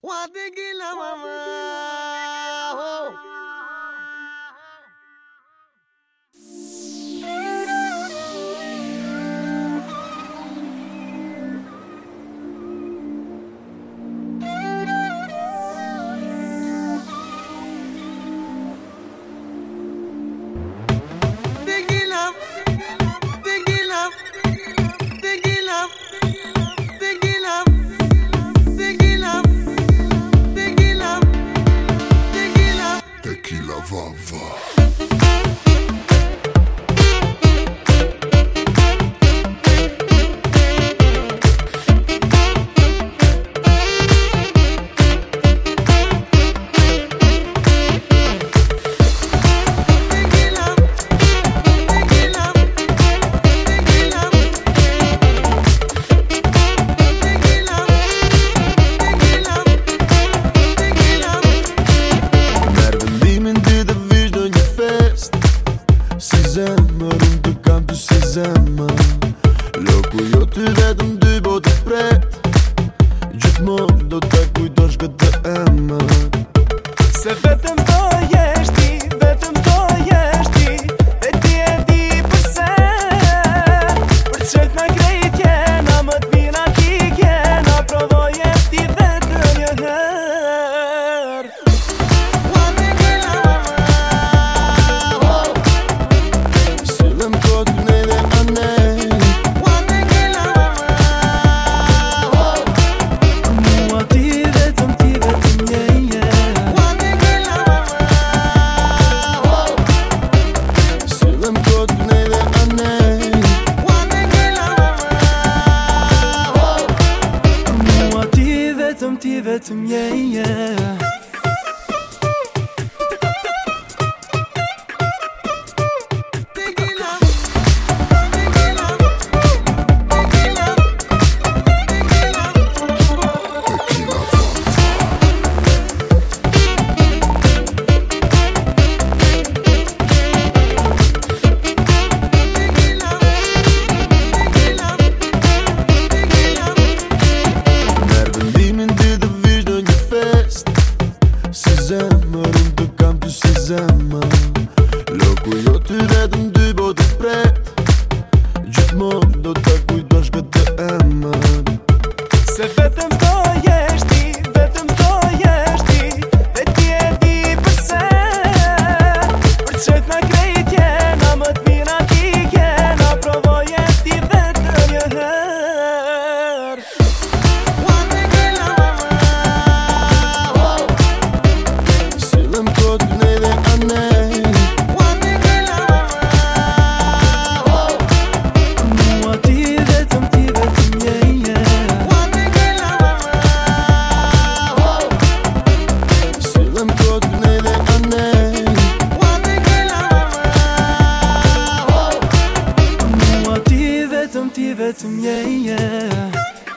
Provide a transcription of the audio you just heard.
What the mamá. jam të si zemë Loku jo të vetëm dy bote pret Gjithmon do të kujtosh këtë emë yeah yeah Sésame, un de camp du vetëm ti vetëm je yeah,